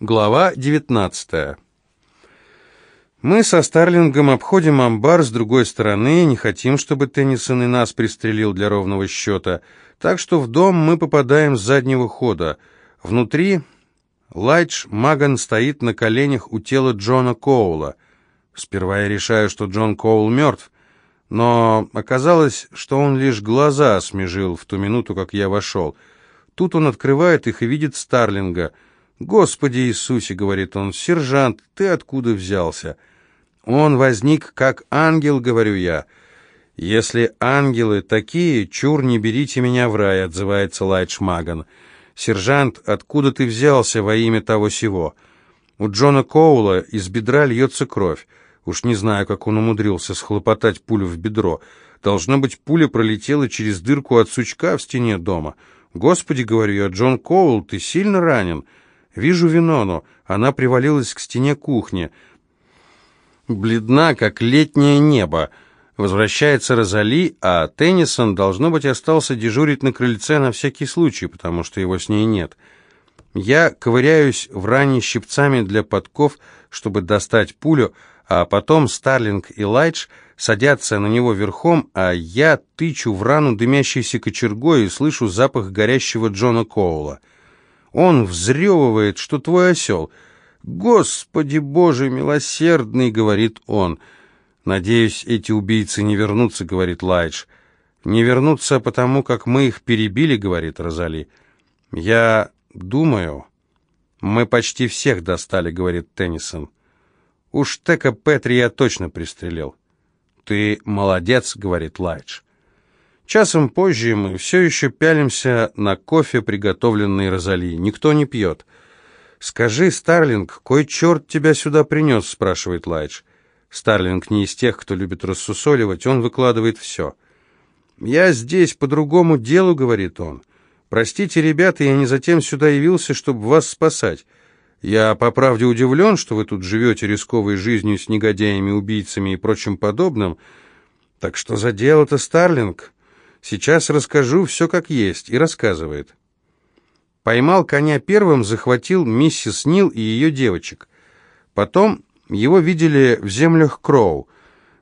Глава 19 Мы со Старлингом обходим амбар с другой стороны, не хотим, чтобы Теннисон и нас пристрелил для ровного счета, так что в дом мы попадаем с заднего хода. Внутри Лайдж Маган стоит на коленях у тела Джона Коула. Сперва я решаю, что Джон Коул мертв, но оказалось, что он лишь глаза осмежил в ту минуту, как я вошел. Тут он открывает их и видит Старлинга — «Господи Иисусе!» — говорит он, — «сержант, ты откуда взялся?» «Он возник как ангел», — говорю я. «Если ангелы такие, чур, не берите меня в рай», — отзывается Лайт Шмаган. «Сержант, откуда ты взялся во имя того сего?» У Джона Коула из бедра льется кровь. Уж не знаю, как он умудрился схлопотать пулю в бедро. Должно быть, пуля пролетела через дырку от сучка в стене дома. «Господи, — говорю я, — Джон Коул, ты сильно ранен?» Вижу Винону. Она привалилась к стене кухни. Бледна, как летнее небо. Возвращается Розали, а Теннисон, должно быть, остался дежурить на крыльце на всякий случай, потому что его с ней нет. Я ковыряюсь в ране щипцами для подков, чтобы достать пулю, а потом Старлинг и Лайдж садятся на него верхом, а я тычу в рану дымящейся кочергой и слышу запах горящего Джона Коула. Он взрёвывает, что твой осел. «Господи Боже милосердный!» — говорит он. «Надеюсь, эти убийцы не вернутся», — говорит Лайдж. «Не вернутся потому, как мы их перебили», — говорит Розали. «Я думаю...» «Мы почти всех достали», — говорит Теннисон. «Уж Тека Петри я точно пристрелил». «Ты молодец», — говорит Лайдж. Часом позже мы все еще пялимся на кофе, приготовленный Розали. Никто не пьет. «Скажи, Старлинг, кой черт тебя сюда принес?» — спрашивает Лайдж. Старлинг не из тех, кто любит рассусоливать, он выкладывает все. «Я здесь по другому делу», — говорит он. «Простите, ребята, я не затем сюда явился, чтобы вас спасать. Я, по правде, удивлен, что вы тут живете рисковой жизнью с негодяями, убийцами и прочим подобным. Так что за дело-то, Старлинг?» Сейчас расскажу все как есть», и рассказывает. Поймал коня первым, захватил миссис Нил и ее девочек. Потом его видели в землях Кроу.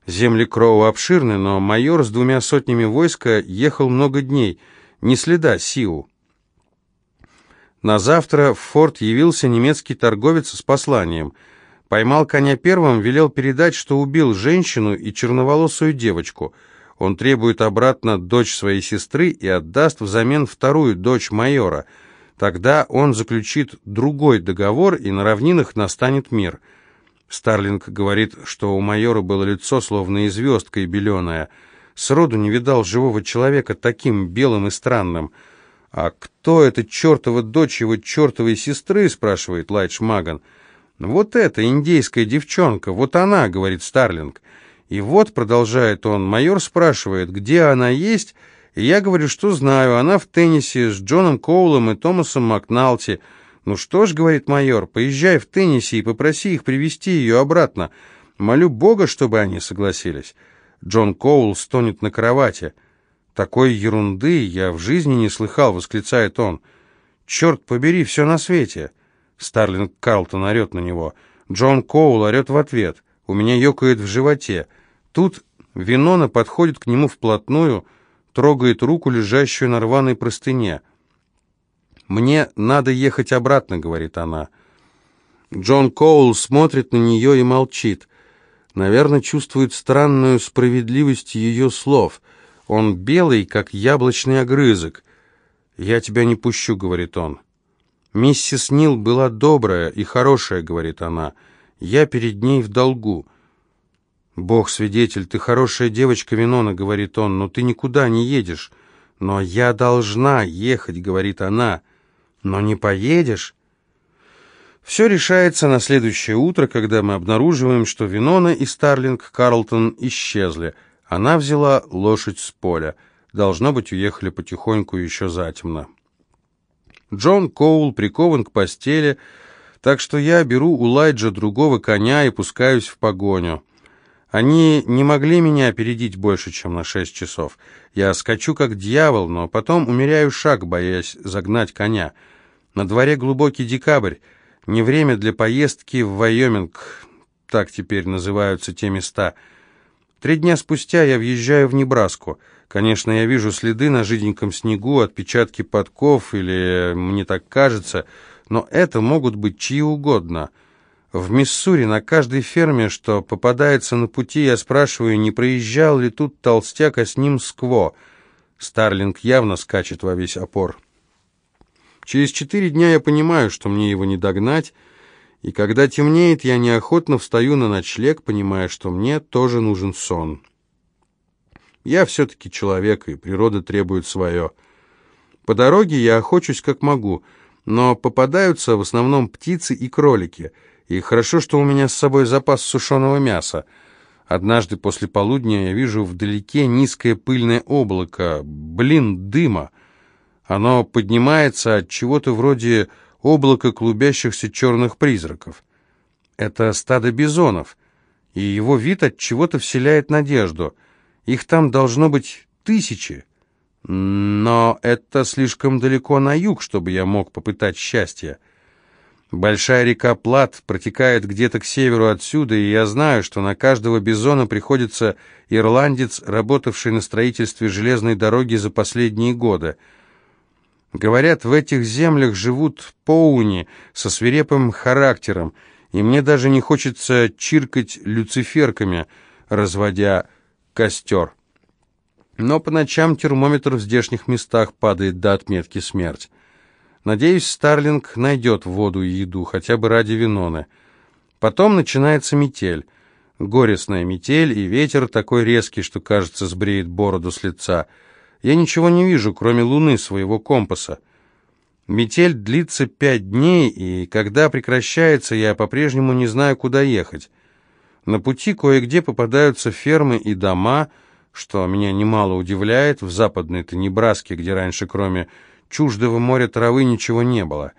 Земли Кроу обширны, но майор с двумя сотнями войска ехал много дней, ни следа Сиу. На завтра в форт явился немецкий торговец с посланием. Поймал коня первым, велел передать, что убил женщину и черноволосую девочку – он требует обратно дочь своей сестры и отдаст взамен вторую дочь майора. Тогда он заключит другой договор, и на равнинах настанет мир. Старлинг говорит, что у майора было лицо, словно и звездка, и беленое. Сроду не видал живого человека таким белым и странным. «А кто эта чертова дочь его чертовой сестры?» — спрашивает Лайдж. «Вот эта индейская девчонка, вот она», — говорит Старлинг. И вот, продолжает он, майор спрашивает, где она есть, и я говорю, что знаю, она в теннисе с Джоном Коулом и Томасом Макналти. Ну что ж, говорит майор, поезжай в теннисе и попроси их привести ее обратно. Молю Бога, чтобы они согласились. Джон Коул стонет на кровати. Такой ерунды я в жизни не слыхал, восклицает он. Черт побери, все на свете. Старлинг Карлтон орет на него. Джон Коул орет в ответ. У меня ёкает в животе. Тут Винона подходит к нему вплотную, трогает руку, лежащую на рваной простыне. «Мне надо ехать обратно», — говорит она. Джон Коул смотрит на нее и молчит. Наверное, чувствует странную справедливость ее слов. Он белый, как яблочный огрызок. «Я тебя не пущу», — говорит он. «Миссис Нил была добрая и хорошая», — говорит она. Я перед ней в долгу. «Бог свидетель, ты хорошая девочка, Винона», — говорит он, — «но ты никуда не едешь». «Но я должна ехать», — говорит она. «Но не поедешь?» Все решается на следующее утро, когда мы обнаруживаем, что Винона и Старлинг Карлтон исчезли. Она взяла лошадь с поля. Должно быть, уехали потихоньку еще затемно. Джон Коул прикован к постели, — так что я беру у Лайджа другого коня и пускаюсь в погоню. Они не могли меня опередить больше, чем на шесть часов. Я скачу, как дьявол, но потом умеряю шаг, боясь загнать коня. На дворе глубокий декабрь. Не время для поездки в Вайоминг, так теперь называются те места. Три дня спустя я въезжаю в Небраску. Конечно, я вижу следы на жиденьком снегу, отпечатки подков, или мне так кажется, но это могут быть чьи угодно. В Миссури на каждой ферме, что попадается на пути, я спрашиваю, не проезжал ли тут толстяк, а с ним скво. Старлинг явно скачет во весь опор. Через четыре дня я понимаю, что мне его не догнать, и когда темнеет, я неохотно встаю на ночлег, понимая, что мне тоже нужен сон. Я все-таки человек, и природа требует свое. По дороге я охочусь как могу, но попадаются в основном птицы и кролики, и хорошо, что у меня с собой запас сушеного мяса. Однажды после полудня я вижу вдалеке низкое пыльное облако, блин, дыма. Оно поднимается от чего-то вроде облака клубящихся черных призраков. Это стадо бизонов, и его вид от чего-то вселяет надежду. Их там должно быть тысячи. Но это слишком далеко на юг, чтобы я мог попытать счастье. Большая река Плат протекает где-то к северу отсюда, и я знаю, что на каждого бизона приходится ирландец, работавший на строительстве железной дороги за последние годы. Говорят, в этих землях живут поуни со свирепым характером, и мне даже не хочется чиркать люциферками, разводя костер. Но по ночам термометр в здешних местах падает до отметки смерть. Надеюсь, Старлинг найдет воду и еду, хотя бы ради Виноны. Потом начинается метель. Горестная метель, и ветер такой резкий, что, кажется, сбреет бороду с лица — я ничего не вижу, кроме луны своего компаса. Метель длится пять дней, и когда прекращается, я по-прежнему не знаю, куда ехать. На пути кое-где попадаются фермы и дома, что меня немало удивляет, в западной-то Небраске, где раньше кроме чуждого моря травы ничего не было.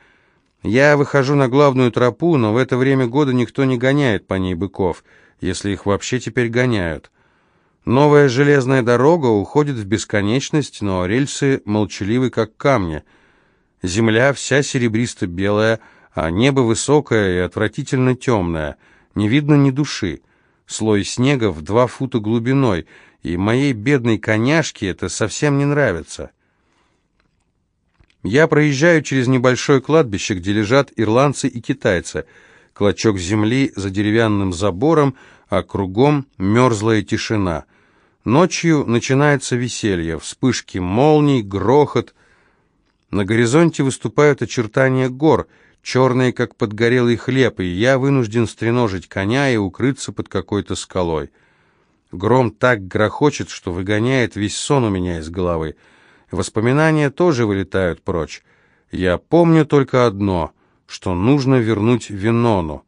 Я выхожу на главную тропу, но в это время года никто не гоняет по ней быков, если их вообще теперь гоняют. Новая железная дорога уходит в бесконечность, но рельсы молчаливы, как камни. Земля вся серебристо-белая, а небо высокое и отвратительно темное. Не видно ни души. Слой снега в два фута глубиной, и моей бедной коняшке это совсем не нравится. Я проезжаю через небольшое кладбище, где лежат ирландцы и китайцы. Клочок земли за деревянным забором, а кругом мерзлая тишина — Ночью начинается веселье, вспышки молний, грохот. На горизонте выступают очертания гор, черные, как подгорелый хлеб, и я вынужден стреножить коня и укрыться под какой-то скалой. Гром так грохочет, что выгоняет весь сон у меня из головы. Воспоминания тоже вылетают прочь. Я помню только одно, что нужно вернуть Винону.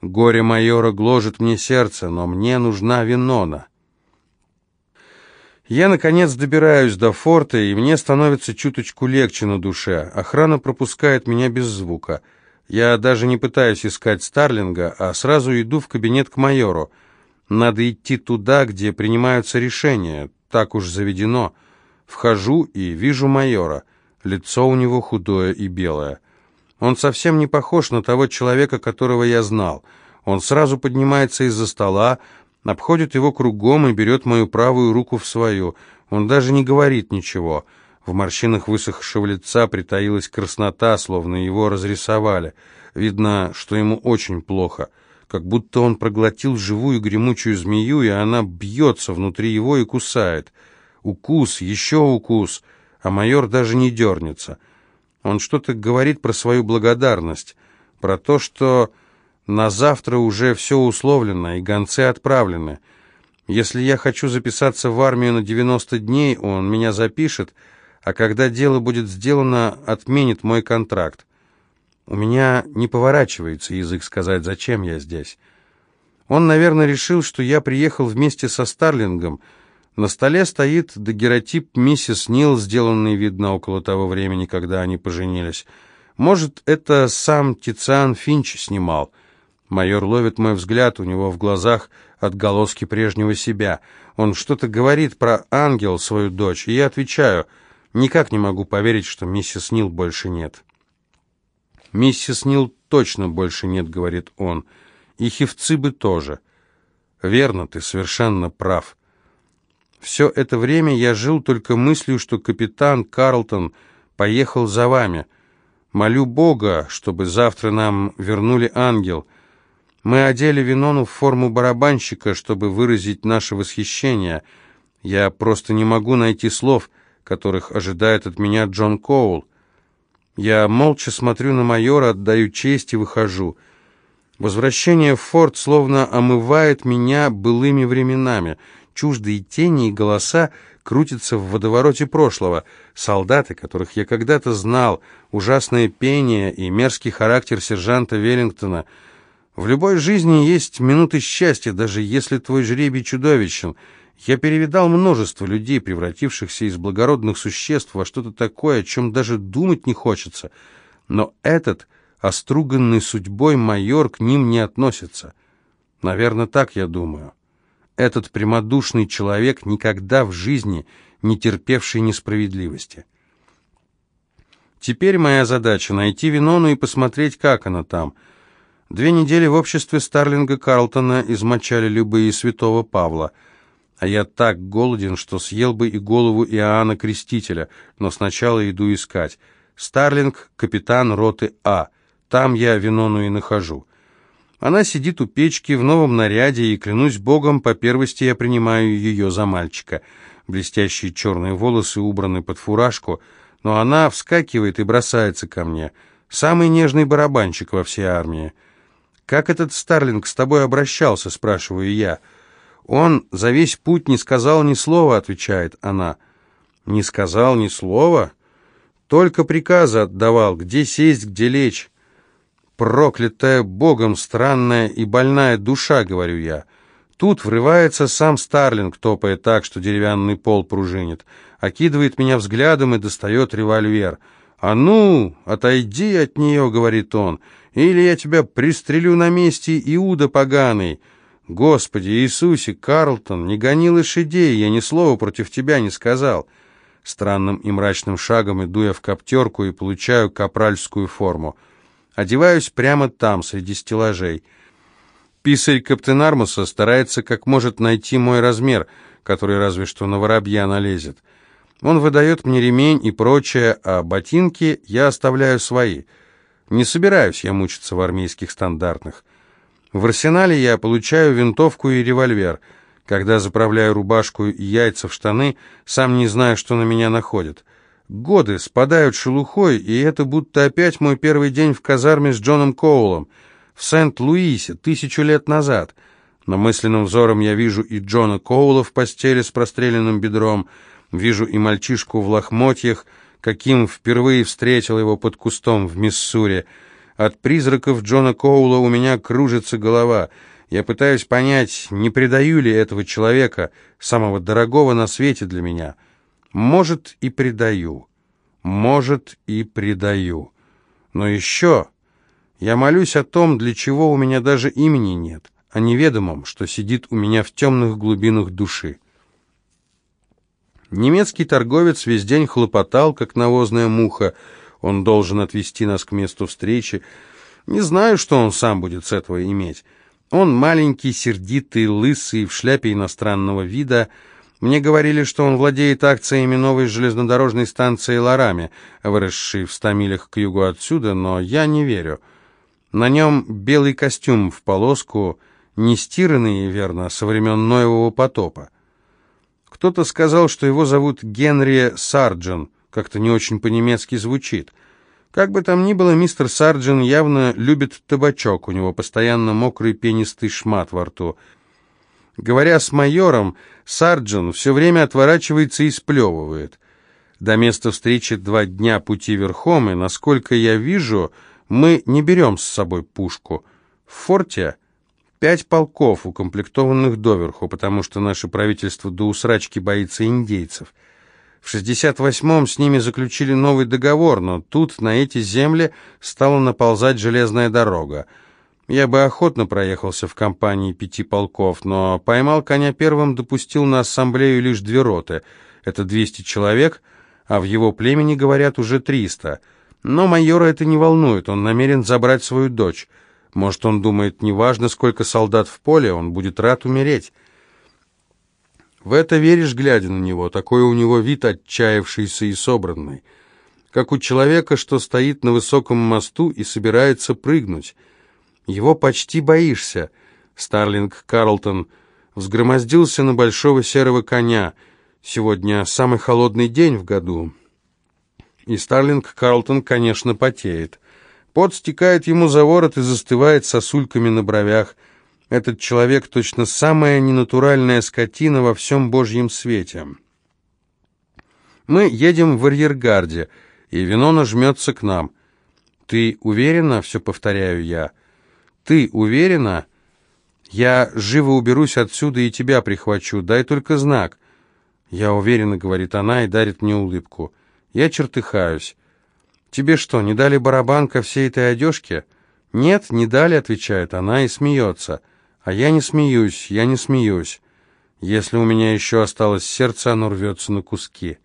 Горе майора гложет мне сердце, но мне нужна Винона. Я, наконец, добираюсь до форта, и мне становится чуточку легче на душе. Охрана пропускает меня без звука. Я даже не пытаюсь искать Старлинга, а сразу иду в кабинет к майору. Надо идти туда, где принимаются решения. Так уж заведено. Вхожу и вижу майора. Лицо у него худое и белое. Он совсем не похож на того человека, которого я знал. Он сразу поднимается из-за стола, обходит его кругом и берет мою правую руку в свою. Он даже не говорит ничего. В морщинах высохшего лица притаилась краснота, словно его разрисовали. Видно, что ему очень плохо, как будто он проглотил живую гремучую змею, и она бьется внутри его и кусает. Укус, еще укус, а майор даже не дернется. Он что-то говорит про свою благодарность, про то, что на завтра уже все условлено, и гонцы отправлены. Если я хочу записаться в армию на 90 дней, он меня запишет, а когда дело будет сделано, отменит мой контракт. У меня не поворачивается язык сказать, зачем я здесь. Он, наверное, решил, что я приехал вместе со Старлингом. На столе стоит дагеротип миссис Нил, сделанный, видно, около того времени, когда они поженились. Может, это сам Тициан Финч снимал — Майор ловит мой взгляд, у него в глазах отголоски прежнего себя. Он что-то говорит про ангел, свою дочь, и я отвечаю, никак не могу поверить, что миссис Нил больше нет. Миссис Нил точно больше нет, говорит он. И Хевцибы тоже. Верно, ты совершенно прав. Все это время я жил только мыслью, что капитан Карлтон поехал за вами. Молю Бога, чтобы завтра нам вернули ангел. Мы одели Винону в форму барабанщика, чтобы выразить наше восхищение. Я просто не могу найти слов, которых ожидает от меня Джон Коул. Я молча смотрю на майора, отдаю честь и выхожу. Возвращение в форт словно омывает меня былыми временами. Чуждые тени и голоса крутятся в водовороте прошлого. Солдаты, которых я когда-то знал, ужасное пение и мерзкий характер сержанта Веллингтона. В любой жизни есть минуты счастья, даже если твой жребий чудовищен — я перевидал множество людей, превратившихся из благородных существ во что-то такое, о чем даже думать не хочется. Но этот, оструганный судьбой майор, к ним не относится. Наверное, так я думаю. Этот прямодушный человек, никогда в жизни не терпевший несправедливости. Теперь моя задача — найти Винону и посмотреть, как она там. Две недели в обществе Старлинга Карлтона измочали любые святого Павла — а я так голоден, что съел бы и голову Иоанна Крестителя, но сначала иду искать. Старлинг, капитан роты А. Там я Винону и нахожу. Она сидит у печки в новом наряде, и, клянусь богом, по первости я принимаю ее за мальчика. Блестящие черные волосы убраны под фуражку, но она вскакивает и бросается ко мне. Самый нежный барабанщик во всей армии. «Как этот Старлинг с тобой обращался?» – спрашиваю я – «Он за весь путь не сказал ни слова», — отвечает она. «Не сказал ни слова? Только приказы отдавал, где сесть, где лечь. Проклятая Богом странная и больная душа», — говорю я. Тут врывается сам Старлинг, топая так, что деревянный пол пружинит, окидывает меня взглядом и достает револьвер. «А ну, отойди от нее», — говорит он, — «или я тебя пристрелю на месте, Иуда поганый». «Господи Иисусе, Карлтон, не гони лошадей, я ни слова против тебя не сказал». Странным и мрачным шагом иду я в коптерку и получаю капральскую форму. Одеваюсь прямо там, среди стеллажей. Писарь Каптен Армуса старается как может найти мой размер, который разве что на воробья налезет. Он выдает мне ремень и прочее, а ботинки я оставляю свои. Не собираюсь я мучиться в армейских стандартных. В арсенале я получаю винтовку и револьвер. Когда заправляю рубашку и яйца в штаны, сам не знаю, что на меня находят. Годы спадают шелухой, и это будто опять мой первый день в казарме с Джоном Коулом в Сент-Луисе тысячу лет назад. Но мысленным взором я вижу и Джона Коула в постели с простреленным бедром, вижу и мальчишку в лохмотьях, каким впервые встретил его под кустом в Миссури, от призраков Джона Коула у меня кружится голова. Я пытаюсь понять, не предаю ли этого человека, самого дорогого на свете для меня. Может, и предаю. Может, и предаю. Но еще я молюсь о том, для чего у меня даже имени нет, о неведомом, что сидит у меня в темных глубинах души. Немецкий торговец весь день хлопотал, как навозная муха, он должен отвезти нас к месту встречи. Не знаю, что он сам будет с этого иметь. Он маленький, сердитый, лысый, в шляпе иностранного вида. Мне говорили, что он владеет акциями новой железнодорожной станции Ларами, выросшей в ста милях к югу отсюда, но я не верю. На нем белый костюм в полоску, не стиранный, верно, со времен Ноевого потопа. Кто-то сказал, что его зовут Генри Сарджен, как-то не очень по-немецки звучит. Как бы там ни было, мистер Сарджин явно любит табачок, у него постоянно мокрый пенистый шмат во рту. Говоря с майором, Сарджин все время отворачивается и сплевывает. До места встречи два дня пути верхом, и, насколько я вижу, мы не берем с собой пушку. В форте пять полков, укомплектованных доверху, потому что наше правительство до усрачки боится индейцев. В 68-м с ними заключили новый договор, но тут на эти земли стала наползать железная дорога. Я бы охотно проехался в компании пяти полков, но поймал коня первым, допустил на ассамблею лишь две роты. Это 200 человек, а в его племени, говорят, уже 300. Но майора это не волнует, он намерен забрать свою дочь. Может, он думает, неважно, сколько солдат в поле, он будет рад умереть. В это веришь, глядя на него, такой у него вид отчаявшийся и собранный, как у человека, что стоит на высоком мосту и собирается прыгнуть. Его почти боишься. Старлинг Карлтон взгромоздился на большого серого коня. Сегодня самый холодный день в году. И Старлинг Карлтон, конечно, потеет. Пот стекает ему за ворот и застывает сосульками на бровях. Этот человек точно самая ненатуральная скотина во всем божьем свете. Мы едем в арьергарде, и Винона жмется к нам. «Ты уверена?» — все повторяю я. «Ты уверена?» «Я живо уберусь отсюда и тебя прихвачу, дай только знак». «Я уверена», — говорит она и дарит мне улыбку. Я чертыхаюсь. «Тебе что, не дали барабан ко всей этой одежке?» «Нет, не дали», — отвечает она и смеется. А я не смеюсь, я не смеюсь. Если у меня еще осталось сердце, оно рвется на куски.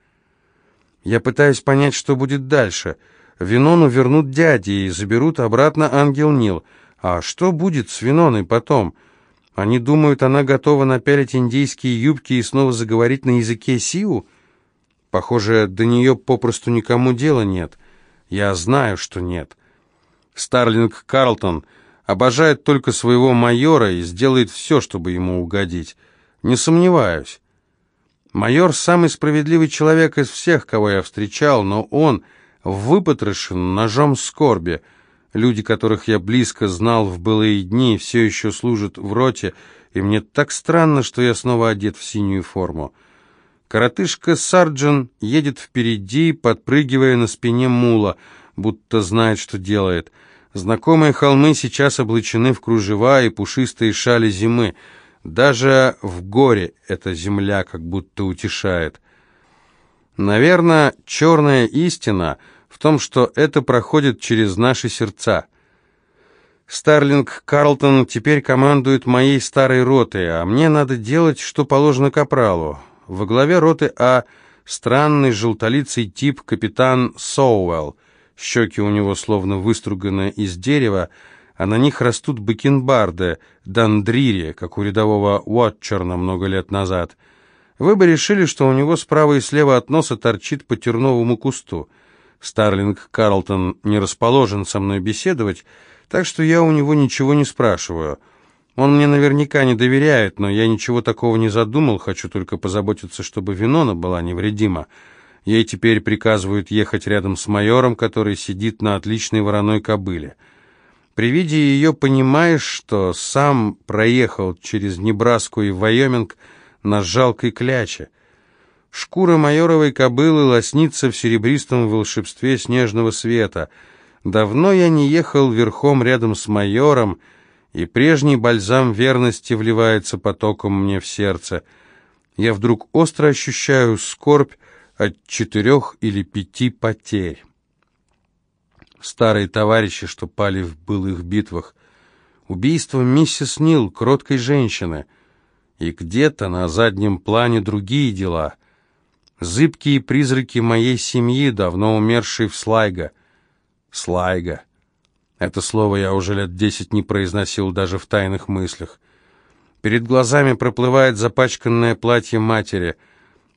Я пытаюсь понять, что будет дальше. Винону вернут дяди и заберут обратно ангел Нил. А что будет с Виноной потом? Они думают, она готова напялить индийские юбки и снова заговорить на языке Сиу? Похоже, до нее попросту никому дела нет. Я знаю, что нет. Старлинг Карлтон обожает только своего майора и сделает все, чтобы ему угодить. Не сомневаюсь. Майор самый справедливый человек из всех, кого я встречал, но он выпотрошен ножом скорби. Люди, которых я близко знал в былые дни, все еще служат в роте, и мне так странно, что я снова одет в синюю форму. Коротышка Сарджин едет впереди, подпрыгивая на спине мула, будто знает, что делает — Знакомые холмы сейчас облачены в кружева и пушистые шали зимы. Даже в горе эта земля как будто утешает. Наверное, черная истина в том, что это проходит через наши сердца. Старлинг Карлтон теперь командует моей старой ротой, а мне надо делать, что положено капралу. Во главе роты А странный желтолицый тип капитан Соуэлл, Щеки у него словно выструганы из дерева, а на них растут бакенбарды, дандрири, как у рядового Уотчерна много лет назад. Вы бы решили, что у него справа и слева от носа торчит по терновому кусту. Старлинг Карлтон не расположен со мной беседовать, так что я у него ничего не спрашиваю. Он мне наверняка не доверяет, но я ничего такого не задумал, хочу только позаботиться, чтобы Винона была невредима. Ей теперь приказывают ехать рядом с майором, который сидит на отличной вороной кобыле. При виде ее понимаешь, что сам проехал через Небраску и Вайоминг на жалкой кляче. Шкура майоровой кобылы лоснится в серебристом волшебстве снежного света. Давно я не ехал верхом рядом с майором, и прежний бальзам верности вливается потоком мне в сердце. Я вдруг остро ощущаю скорбь, от четырех или пяти потерь. Старые товарищи, что пали в былых битвах, убийство миссис Нил, кроткой женщины, и где-то на заднем плане другие дела, зыбкие призраки моей семьи, давно умершей в Слайга. Слайга. Это слово я уже лет десять не произносил даже в тайных мыслях. Перед глазами проплывает запачканное платье матери —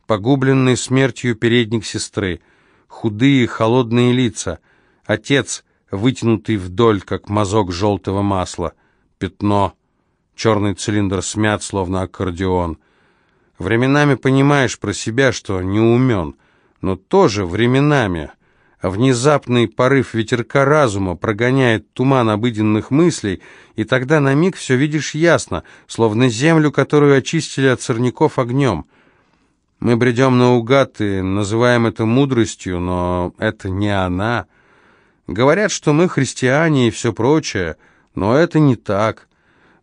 погубленный смертью передник сестры, худые холодные лица, отец, вытянутый вдоль, как мазок желтого масла, пятно, черный цилиндр смят, словно аккордеон. Временами понимаешь про себя, что не умен, но тоже временами. Внезапный порыв ветерка разума прогоняет туман обыденных мыслей, и тогда на миг все видишь ясно, словно землю, которую очистили от сорняков огнем — мы бредем наугад и называем это мудростью, но это не она. Говорят, что мы христиане и все прочее, но это не так.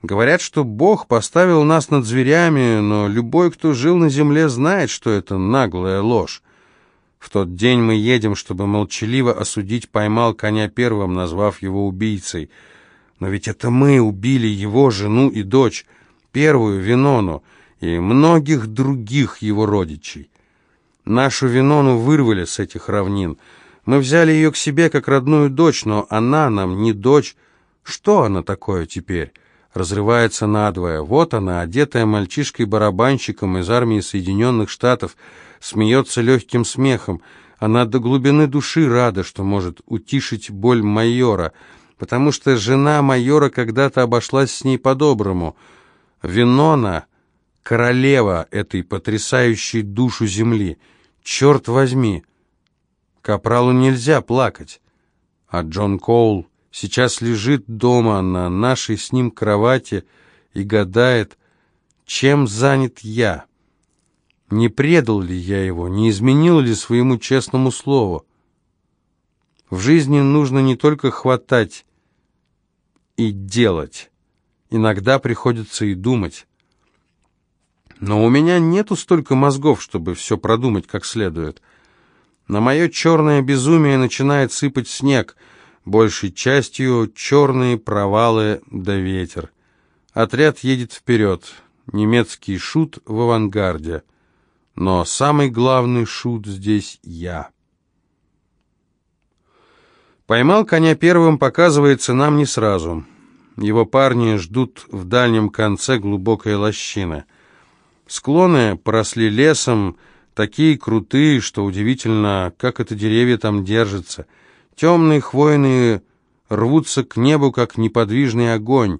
Говорят, что Бог поставил нас над зверями, но любой, кто жил на земле, знает, что это наглая ложь. В тот день мы едем, чтобы молчаливо осудить поймал коня первым, назвав его убийцей. Но ведь это мы убили его жену и дочь, первую Винону, и многих других его родичей. Нашу Винону вырвали с этих равнин. Мы взяли ее к себе как родную дочь, но она нам не дочь. Что она такое теперь? Разрывается надвое. Вот она, одетая мальчишкой-барабанщиком из армии Соединенных Штатов, смеется легким смехом. Она до глубины души рада, что может утишить боль майора, потому что жена майора когда-то обошлась с ней по-доброму. Винона — королева этой потрясающей душу земли. Черт возьми! Капралу нельзя плакать. А Джон Коул сейчас лежит дома на нашей с ним кровати и гадает, чем занят я. Не предал ли я его, не изменил ли своему честному слову? В жизни нужно не только хватать и делать. Иногда приходится и думать. Но у меня нету столько мозгов, чтобы все продумать как следует. На мое черное безумие начинает сыпать снег, большей частью черные провалы да ветер. Отряд едет вперед. Немецкий шут в авангарде. Но самый главный шут здесь я. Поймал коня первым, показывается нам не сразу. Его парни ждут в дальнем конце глубокой лощины. Склоны поросли лесом, такие крутые, что удивительно, как это деревья там держатся. Темные хвойные рвутся к небу, как неподвижный огонь.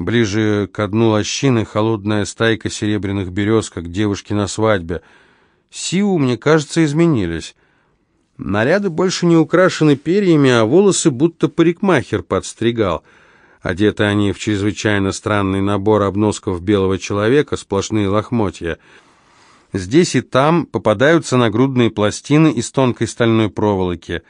Ближе к дну лощины холодная стайка серебряных берез, как девушки на свадьбе. Сиу, мне кажется, изменились. Наряды больше не украшены перьями, а волосы будто парикмахер подстригал. Одеты они в чрезвычайно странный набор обносков белого человека, сплошные лохмотья. Здесь и там попадаются нагрудные пластины из тонкой стальной проволоки.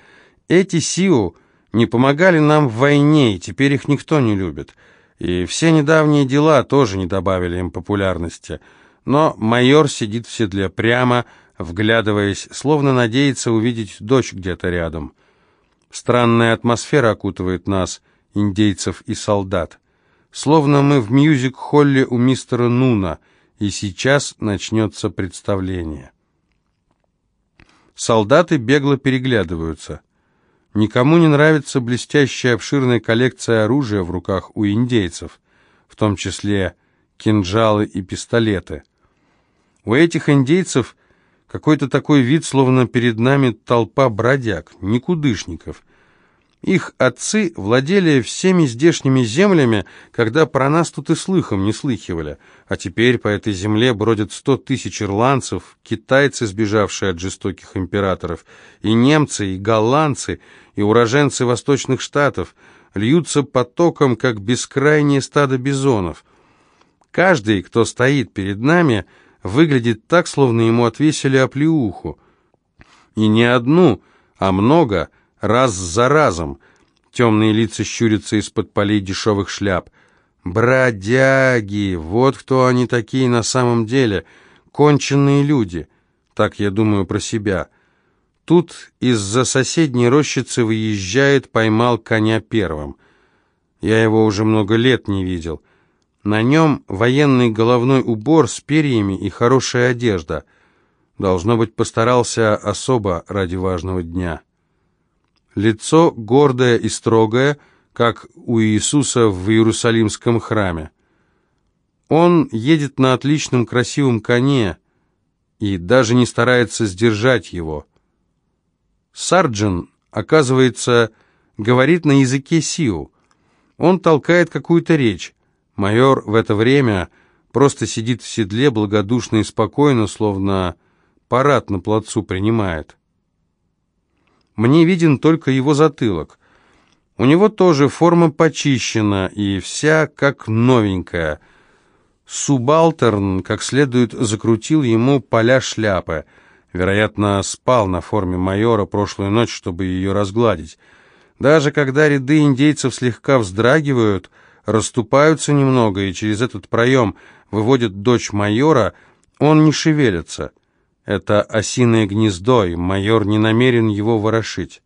Эти сиу не помогали нам в войне, и теперь их никто не любит. И все недавние дела тоже не добавили им популярности. Но майор сидит в седле прямо, вглядываясь, словно надеется увидеть дочь где-то рядом. Странная атмосфера окутывает нас, индейцев и солдат. Словно мы в мьюзик-холле у мистера Нуна, и сейчас начнется представление. Солдаты бегло переглядываются – Никому не нравится блестящая обширная коллекция оружия в руках у индейцев, в том числе кинжалы и пистолеты. У этих индейцев какой-то такой вид, словно перед нами толпа бродяг, никудышников, их отцы владели всеми здешними землями, когда про нас тут и слыхом не слыхивали, а теперь по этой земле бродят сто тысяч ирландцев, китайцы, сбежавшие от жестоких императоров, и немцы, и голландцы, и уроженцы восточных штатов, льются потоком, как бескрайнее стадо бизонов. Каждый, кто стоит перед нами, выглядит так, словно ему отвесили оплеуху. И не одну, а много – раз за разом. Темные лица щурятся из-под полей дешевых шляп. Бродяги! Вот кто они такие на самом деле. Конченые люди. Так я думаю про себя. Тут из-за соседней рощицы выезжает, поймал коня первым. Я его уже много лет не видел. На нем военный головной убор с перьями и хорошая одежда. Должно быть, постарался особо ради важного дня. Лицо гордое и строгое, как у Иисуса в Иерусалимском храме. Он едет на отличном красивом коне и даже не старается сдержать его. Сарджин, оказывается, говорит на языке Сиу. Он толкает какую-то речь. Майор в это время просто сидит в седле, благодушно и спокойно, словно парад на плацу принимает. Мне виден только его затылок. У него тоже форма почищена и вся как новенькая. Субалтерн как следует закрутил ему поля шляпы. Вероятно, спал на форме майора прошлую ночь, чтобы ее разгладить. Даже когда ряды индейцев слегка вздрагивают, расступаются немного и через этот проем выводят дочь майора, он не шевелится. Это осиное гнездо, и майор не намерен его ворошить.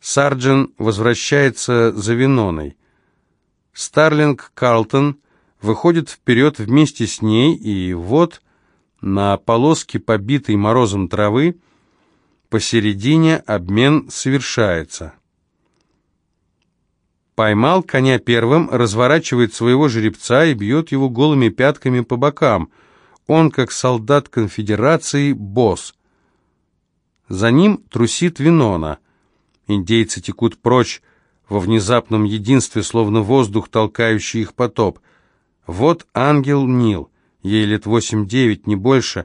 Сарджин возвращается за Виноной. Старлинг Карлтон выходит вперед вместе с ней, и вот на полоске побитой морозом травы Посередине обмен совершается. Поймал коня первым, разворачивает своего жеребца и бьет его голыми пятками по бокам. Он, как солдат конфедерации, босс. За ним трусит Винона. Индейцы текут прочь во внезапном единстве, словно воздух, толкающий их потоп. Вот ангел Нил, ей лет восемь-девять, не больше,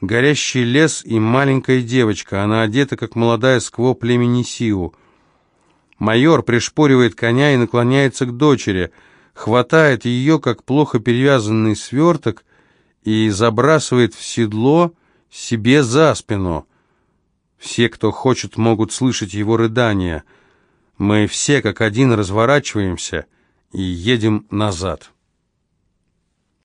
горящий лес и маленькая девочка, она одета, как молодая скво племени Сиу. Майор пришпоривает коня и наклоняется к дочери, хватает ее, как плохо перевязанный сверток, и забрасывает в седло себе за спину. Все, кто хочет, могут слышать его рыдания. Мы все, как один, разворачиваемся и едем назад».